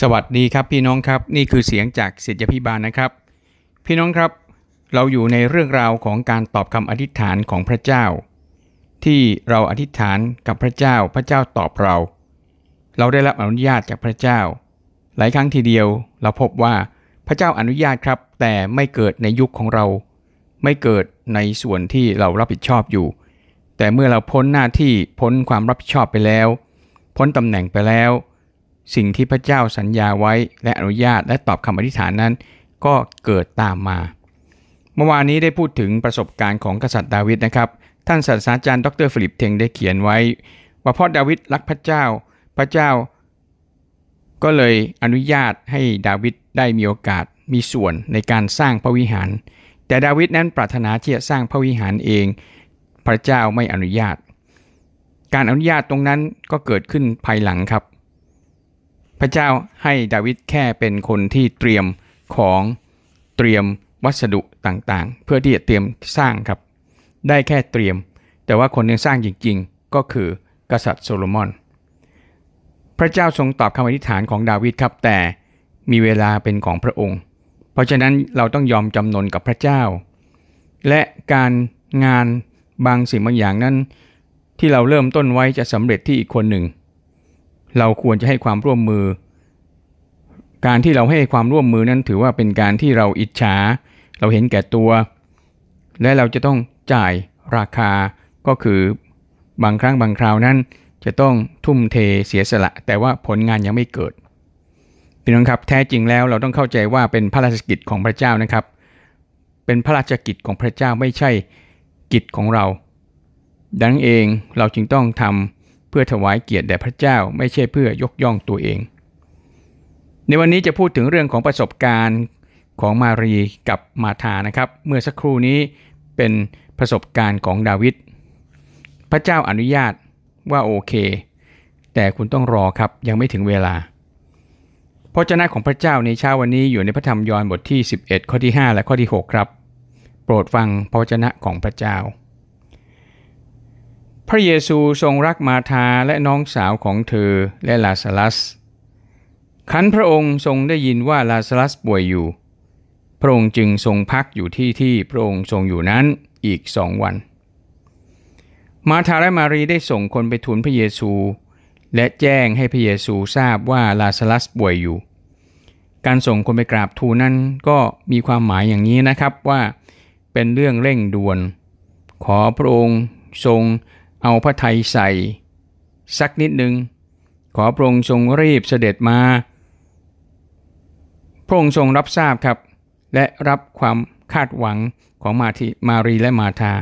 สวัสดีครับพี่น้องครับนี่คือเสียงจากศิษยพิบาลนะครับ พี่น้องครับเราอยู่ในเรื่องราวของการตอบคำอธิษฐานของพระเจ้า ที่เราอธิษฐานกับพระเจ้าพระเจ้าตอบเรา เราได้รับอนุญาตจากพระเจ้า หลายครั้งทีเดียวเราพบว่าพระเจ้าอนุญาตครับ แต่ไม่เกิดในยุคของเรา ไม่เกิดในส่วนที่เรารับผิดชอบอยู่ แต่เมื่อเราพ้นหน้าที่พ้นความรับผิดชอบไปแล้ว พ้นตำแหน่งไปแล้ว สิ่งที่พระเจ้าสัญญาไว้และอนุญาตและตอบคำอธิษฐานนั้น ก็เกิดตามมา เมื่อวานนี้ได้พูดถึงประสบการณ์ของกษัตริย์ดาวิดนะครับ ท่านศาสตราจารย์ดร.ฟิลิปเทงได้เขียนไว้ ว่าเพราะดาวิดรักพระเจ้า พระเจ้า ก็เลยอนุญาตให้ดาวิดได้มีโอกาสมีส่วนในการสร้างพระวิหาร แต่ดาวิดนั้นปรารถนาที่จะสร้างพระวิหารเอง พระเจ้าไม่อนุญาต การอนุญาตตรงนั้นก็เกิดขึ้นภายหลังครับ พระเจ้าให้ดาวิดแค่เป็นคนที่เตรียมของเตรียมวัสดุต่างๆ เพื่อที่จะเตรียมสร้างครับ ได้แค่เตรียม แต่ว่าคนที่สร้างจริงๆ ก็คือกษัตริย์โซโลมอน พระเจ้าทรงตอบคำอธิษฐานของดาวิดครับ แต่มีเวลาเป็นของพระองค์ เพราะฉะนั้นเราต้องยอมจำนนกับพระเจ้า และการงานบางสิ่งบางอย่างนั้น ที่เราเริ่มต้นไว้จะสำเร็จที่อีกคนหนึ่ง เราควรจะให้ความร่วมมือ การที่เราให้ความร่วมมือนั้นถือว่าเป็นการที่เราอิจฉา เราเห็นแก่ตัว และเราจะต้องจ่ายราคาก็คือบางครั้งบางคราวนั้น จะต้องทุ่มเทเสียสละ แต่ว่าผลงานยังไม่เกิดพี่น้องครับแท้จริงแล้วเราต้องเข้าใจว่าเป็นพระราชกิจของพระเจ้านะครับ เป็นพระราชกิจของพระเจ้าไม่ใช่กิจของเรา ดังเองเราจึงต้องทำ เพื่อถวายเกียรติแด่พระเจ้าไม่ใช่เพื่อยกย่องตัวเอง ในวันนี้จะพูดถึงเรื่องของประสบการณ์ของมารีกับมาธานะครับ เมื่อสักครู่นี้เป็นประสบการณ์ของดาวิดพระเจ้าอนุญาตว่าโอเค แต่คุณต้องรอครับยังไม่ถึงเวลาพระเจ้าของพระเจ้าในเช้าวันนี้อยู่ในพระธรรมยอห์นบทที่ 11 ข้อที่ 5 และข้อที่ 6 ครับ โปรดฟังพระเจ้าของพระเจ้า พระเยซูทรงรักมาธาและน้องสาวของเธอและลาซาลัส ขันพระองค์ทรงได้ยินว่าลาซาลัสป่วยอยู่ พระองค์จึงทรงพักอยู่ที่ที่พระองค์ทรงอยู่นั้นอีกสองวัน มาธาและมารีได้ส่งคนไปทูลพระเยซู และแจ้งให้พระเยซูทราบว่าลาซาลัสป่วยอยู่ การส่งคนไปกราบทูลนั้นก็มีความหมายอย่างนี้นะครับว่า เป็นเรื่องเร่งด่วน ขอพระองค์ทรง เอาพระไทยใส่ สักนิดหนึ่งขอพระองค์ทรงรีบเสด็จมา พระองค์ทรงรับทราบครับ และรับความคาดหวังของมาทีมารีและมาธา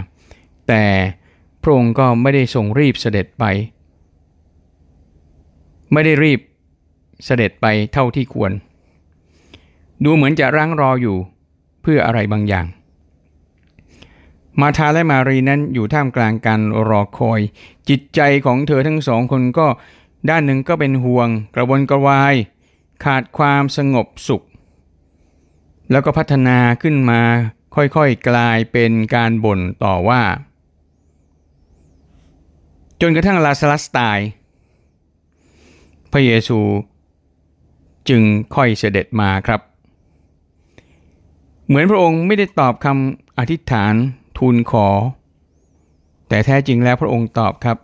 แต่พระองค์ก็ไม่ได้ทรงรีบเสด็จไป ไม่ได้รีบเสด็จไปเท่าที่ควร ดูเหมือนจะรั้งรออยู่เพื่ออะไรบางอย่าง มาธาและมารีนั้นอยู่ท่ามกลางการรอคอย จิตใจของเธอทั้งสองคนก็ด้านหนึ่งก็เป็นห่วง กระวนกระวาย ขาดความสงบสุข แล้วก็พัฒนาขึ้นมาค่อยๆกลายเป็นการบ่นต่อว่า จนกระทั่งลาซลัสตาย พระเยซูจึงค่อยเสด็จมาครับ เหมือนพระองค์ไม่ได้ตอบคำอธิษฐาน ทูลขอ แต่แท้จริงแล้วพระองค์ตอบครับ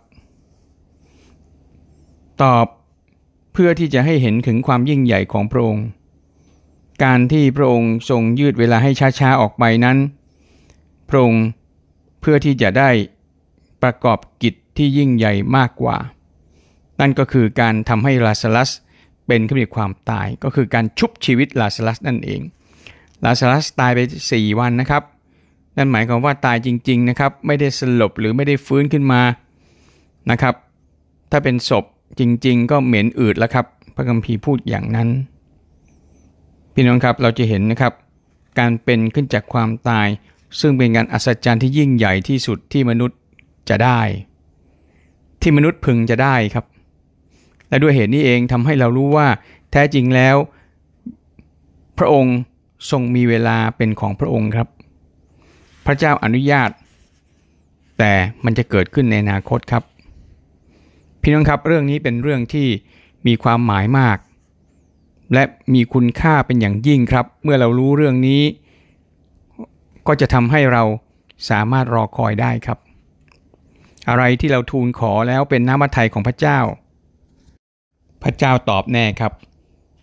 ตอบเพื่อที่จะให้เห็นถึงความยิ่งใหญ่ของพระองค์ การที่พระองค์ทรงยืดเวลาให้ช้าๆออกไปนั้น พระองค์เพื่อที่จะได้ประกอบกิจที่ยิ่งใหญ่มากกว่า นั่นก็คือการทำให้ลาซลัสเป็นขึ้นมีความตายก็คือการชุบชีวิตลาซลัสนั่นเองลาซลัสตายไป 4 วันนะครับ นั่นหมายความว่าตายจริงๆนะครับไม่ได้สลบหรือไม่ได้ฟื้นขึ้นมานะครับ ถ้าเป็นศพจริง ๆ ก็เหม็นอืดแล้วครับ พระคัมภีร์พูดอย่างนั้น พี่น้องครับเราจะเห็นนะครับ การเป็นขึ้นจากความตาย ซึ่งเป็นการอัศจรรย์ที่ยิ่งใหญ่ที่สุดที่มนุษย์จะได้ ที่มนุษย์พึงจะได้ครับ และด้วยเหตุนี้เองทำให้เรารู้ว่าแท้จริงแล้ว พระองค์ทรงมีเวลาเป็นของพระองค์ครับ พระเจ้าอนุญาต แต่มันจะเกิดขึ้นในอนาคตครับ พี่น้องครับเรื่องนี้เป็นเรื่องที่มีความหมายมาก และมีคุณค่าเป็นอย่างยิ่งครับ เมื่อเรารู้เรื่องนี้ ก็จะทำให้เราสามารถรอคอยได้ครับ อะไรที่เราทูลขอแล้วเป็นน้ำพระทัยของพระเจ้า พระเจ้าตอบแน่ครับ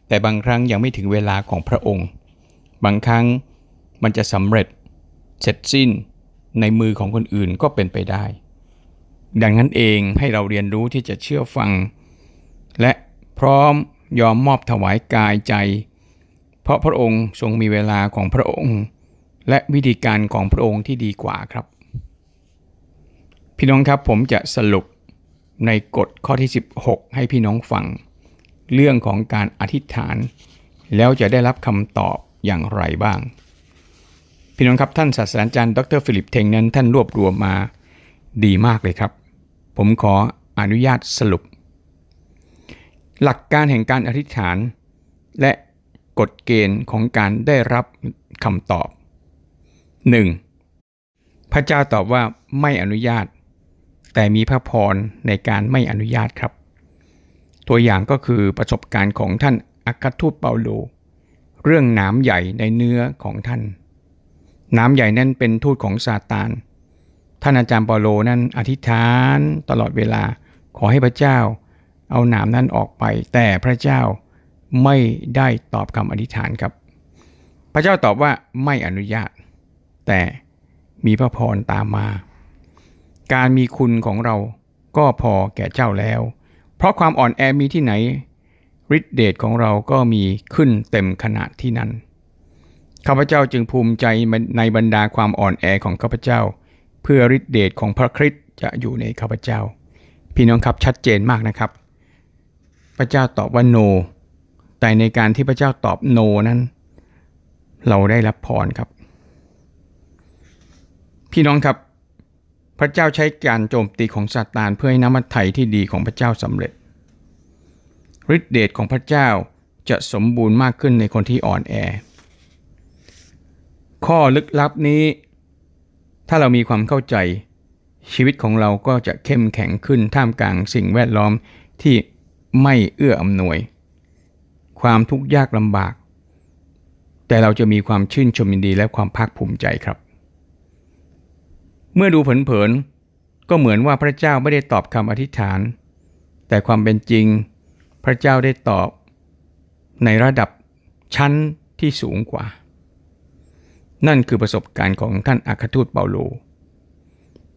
แต่บางครั้งยังไม่ถึงเวลาของพระองค์ บางครั้งมันจะสำเร็จ เสร็จสิ้นในมือของคนอื่นก็เป็นไปได้ ดังนั้นเองให้เราเรียนรู้ที่จะเชื่อฟัง และพร้อมยอมมอบถวายกายใจ เพราะพระองค์ทรงมีเวลาของพระองค์ และวิธีการของพระองค์ที่ดีกว่าครับ พี่น้องครับผมจะสรุปในกฎข้อที่ 16 ให้พี่น้องฟัง เรื่องของการอธิษฐาน แล้วจะได้รับคำตอบอย่างไรบ้าง พี่น้องครับท่านศาสตราจารย์ดร.ฟิลิปเทงนั้นท่านรวบรวมมาดีมากเลยครับ ผมขออนุญาตสรุป หลักการแห่งการอธิษฐาน และกฎเกณฑ์ของการได้รับคำตอบ 1. พระเจ้าตอบว่าไม่อนุญาต แต่มีพระพรในการไม่อนุญาตครับ ตัวอย่างก็คือประสบการณ์ของท่านอัครทูตเปาโล เรื่องหน้ำใหญ่ในเนื้อของท่าน น้ำใหญ่นั่นเป็นทูตของซาตาน ท่านอาจารย์ปาโลนั้นอธิษฐานตลอดเวลาขอให้พระเจ้า เอาหนามนั้นออกไป แต่พระเจ้าไม่ได้ตอบคำอธิษฐานครับ พระเจ้าตอบว่าไม่อนุญาต แต่มีพระพรตามมา การมีคุณของเราก็พอแก่เจ้าแล้ว เพราะความอ่อนแอมีที่ไหนฤทธิเดชของเราก็มีขึ้นเต็มขนาดที่นั้น ข้าพเจ้าจึงภูมิใจในบรรดาความอ่อนแอของข้าพเจ้า เพื่อฤทธิเดชของพระคริสต์จะอยู่ในข้าพเจ้า พี่น้องครับชัดเจนมากนะครับ พระเจ้าตอบว่าโน แต่ในการที่พระเจ้าตอบโนนั้น เราได้รับพรครับ พี่น้องครับ พระเจ้าใช้การโจมตีของซาตานเพื่อให้น้ำมันไถ่ที่ดีของพระเจ้าสำเร็จฤทธิเดชของพระเจ้าจะสมบูรณ์มากขึ้นในคนที่อ่อนแอ ข้อลึกลับนี้ ถ้าเรามีความเข้าใจ ชีวิตของเราก็จะเข้มแข็งขึ้นท่ามกลางสิ่งแวดล้อมที่ไม่เอื้ออำนวย ความทุกข์ยากลำบาก แต่เราจะมีความชื่นชมยินดีและความภาคภูมิใจครับ เมื่อดูเผินๆก็เหมือนว่าพระเจ้าไม่ได้ตอบคำอธิษฐาน แต่ความเป็นจริง พระเจ้าได้ตอบในระดับชั้นที่สูงกว่า นั่นคือประสบการณ์ของท่านอัครทูตเปาโล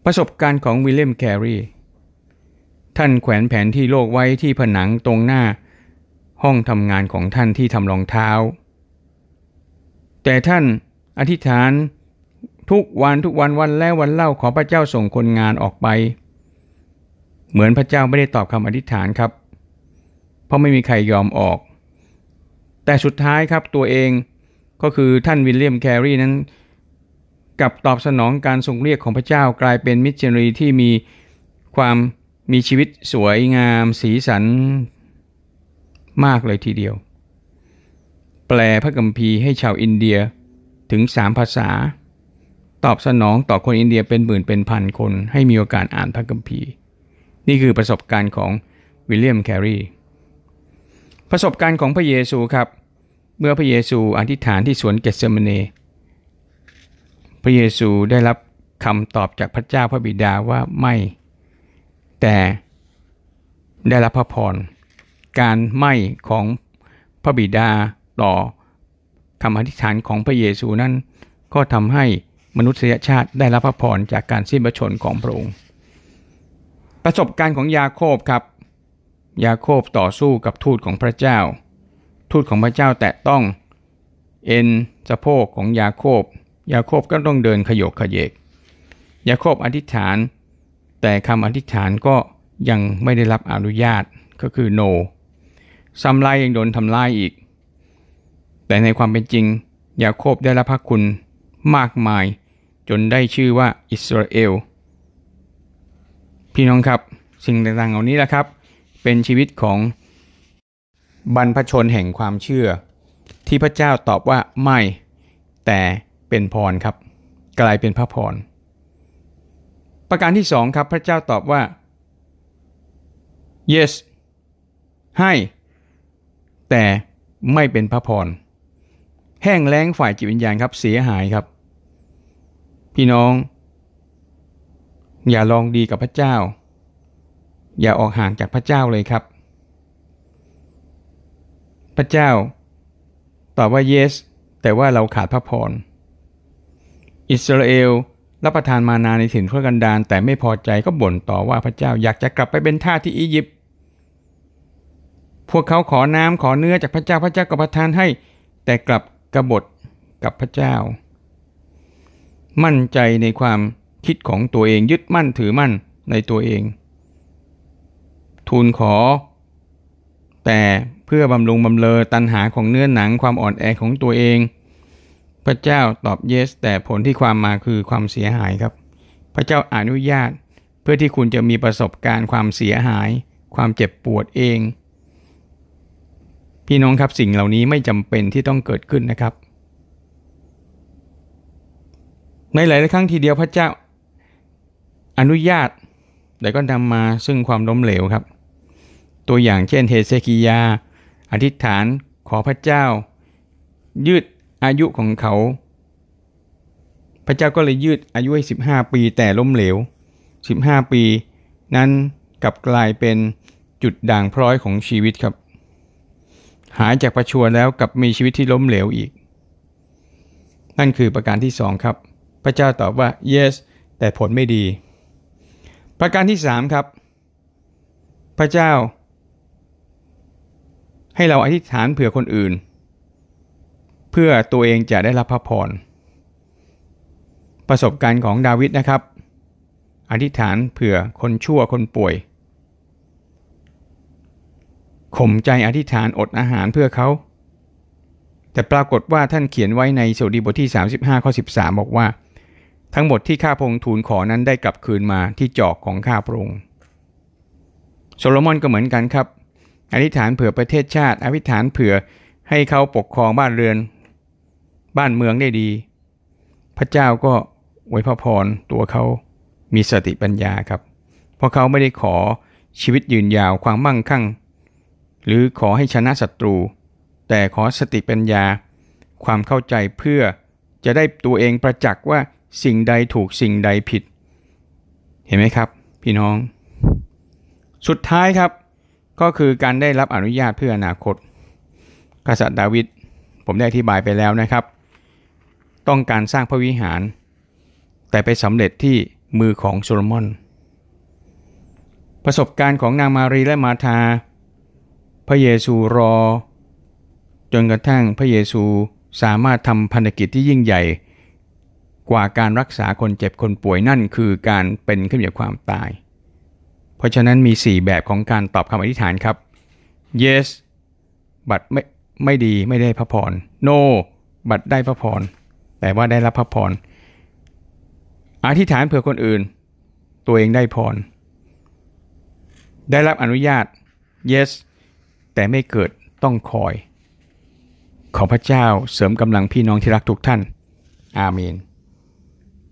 ประสบการณ์ของวิลเลียมแครีท่านแขวนแผนที่โลกไว้ที่ผนังตรงหน้า ห้องทำงานของท่านที่ทำรองเท้า แต่ท่านอธิษฐานทุกวันทุกวันวันแล้ววันเล่าขอพระเจ้าส่งคนงานออกไป เหมือนพระเจ้าไม่ได้ตอบคำอธิษฐานครับ เพราะไม่มีใครยอมออก แต่สุดท้ายครับตัวเอง ก็คือท่านวิลเลียมแครีนั้นกับตอบสนองการทรงเรียกของพระเจ้ากลายเป็นมิชชันนารีที่มีความมีชีวิตสวยงามสีสันมากเลยทีเดียว แปลพระกัมภีร์ให้ชาวอินเดียถึงสามภาษา ตอบสนองต่อคนอินเดียเป็นหมื่นเป็นพันคน ให้มีโอกาสอ่านพระกัมภีร์ นี่คือประสบการณ์ของวิลเลียมแครีประสบการณ์ของพระเยซูครับ เมื่อพระเยซูอธิษฐานที่สวนเกสเซมเน พระเยซูได้รับคำตอบจากพระเจ้าพระบิดาว่าไม่ แต่ได้รับพระพร การไม่ของพระบิดาต่อคำอธิษฐานของพระเยซูนั้น ก็ทำให้มนุษยชาติได้รับพระพรจากการสิ้นพระชนของพระองค์ ประสบการณ์ของยาโคบครับ ยาโคบต่อสู้กับทูตของพระเจ้า ทูตของพระเจ้าแตะต้อง เอ็นสะโพกของยาโคบ ยาโคบก็ต้องเดินขยกขยเยก ยาโคบอธิษฐาน แต่คำอธิษฐานก็ยังไม่ได้รับอนุญาตก็คือโนซ้ำลายยังโดนทำลายอีก แต่ในความเป็นจริง ยาโคบได้รับพระคุณมากมาย จนได้ชื่อว่าอิสราเอล พี่น้องครับ สิ่งต่างๆเหล่านี้แหละครับ เป็นชีวิตของ บรรพชนแห่งความเชื่อ ที่พระเจ้าตอบว่าไม่ แต่เป็นพรครับ กลายเป็นพระพร ประการที่สองครับ พระเจ้าตอบว่า yes ให้ แต่ไม่เป็นพระพร แห้งแล้งฝ่ายจิตวิญญาณครับเสียหายครับ พี่น้อง อย่าลองดีกับพระเจ้า อย่าออกห่างจากพระเจ้าเลยครับ พระเจ้า ตอบว่า yes แต่ว่าเราขาดพระพร อิสราเอลรับประทานมานาในถิ่นทุรกันดารแต่ไม่พอใจก็บ่นต่อว่าพระเจ้าอยากจะกลับไปเป็นท่าที่อียิปต์ พวกเขาขอน้ำขอเนื้อจากพระเจ้าพระเจ้าก็ประทานให้ แต่กลับกบฏกับพระเจ้า มั่นใจในความคิดของตัวเองยึดมั่นถือมั่นในตัวเอง ทูลขอ แต่ พื่อบำรุงบำเลอตันหาของเนื้อหนังความอ่อนแอของตัวเอง พระเจ้าตอบเยส แต่ผลที่ความมาคือความเสียหายครับ พระเจ้าอนุญาต เพื่อที่คุณจะมีประสบการณ์ความเสียหาย ความเจ็บปวดเอง พี่น้องครับสิ่งเหล่านี้ไม่จำเป็นที่ต้องเกิดขึ้นนะครับ ในหลายครั้งทีเดียวพระเจ้าอนุญาตแต่ก็นำมาซึ่งความล้มเหลวครับ ตัวอย่างเช่นเฮเซคิยา อธิษฐานขอพระเจ้า ยืดอายุของเขา พระเจ้าก็เลยยืดอายุให้15 ปีแต่ล้มเหลว 15 ปี นั้นกลับกลายเป็นจุดด่างพร้อยของชีวิตครับ หายจากประชวรแล้วกับมีชีวิตที่ล้มเหลวอีก นั่นคือประการที่สองครับ พระเจ้าตอบว่า yes แต่ผลไม่ดี ประการที่สามครับ พระเจ้า ให้เราอธิษฐานเผื่อคนอื่น เพื่อตัวเองจะได้รับพระพร ประสบการณ์ของดาวิดนะครับ อธิษฐานเผื่อคนชั่วคนป่วย ข่มใจอธิษฐานอดอาหารเพื่อเขา แต่ปรากฏว่าท่านเขียนไว้ในสดีบทที่ 35ข้อ13 บอกว่า ทั้งหมดที่ข้าพงทูลขอนั้นได้กลับคืนมาที่จอกของข้าพระองค์โซโลมอนก็เหมือนกันครับ อธิษฐานเผื่อประเทศชาติ อธิษฐานเผื่อให้เขาปกครองบ้านเรือน บ้านเมืองได้ดี พระเจ้าก็ไว้พระพรตัวเขามีสติปัญญาครับ เพราะเขาไม่ได้ขอชีวิตยืนยาวความมั่งคั่ง หรือขอให้ชนะศัตรู แต่ขอสติปัญญา ความเข้าใจเพื่อจะได้ตัวเองประจักษ์ว่าสิ่งใดถูกสิ่งใดผิด เห็นไหมครับ พี่น้อง สุดท้ายครับ ก็คือการได้รับอนุญาตเพื่ออนาคต กษัตริย์ดาวิดผมได้อธิบายไปแล้วนะครับ ต้องการสร้างพระวิหาร แต่ไปสำเร็จที่มือของโซโลมอน ประสบการณ์ของนางมารีและมาธา พระเยซูรอ จนกระทั่งพระเยซูสามารถทำพันธกิจที่ยิ่งใหญ่ กว่าการรักษาคนเจ็บคนป่วยนั่นคือการเป็นขึ้นจากความตาย ราะฉะนั้นมี 4 แบบของการตอบคำอธิษฐานครับ yes บัตรไม่ไม่ดีไม่ได้พระพร no บัตรได้พระพร แต่ว่าได้รับพระพร อธิษฐานเผื่อคนอื่น ตัวเองได้พร ได้รับอนุญาต yes แต่ไม่เกิดต้องคอย ขอพระเจ้าเสริมกำลังพี่น้องที่รักทุกท่าน อาเมน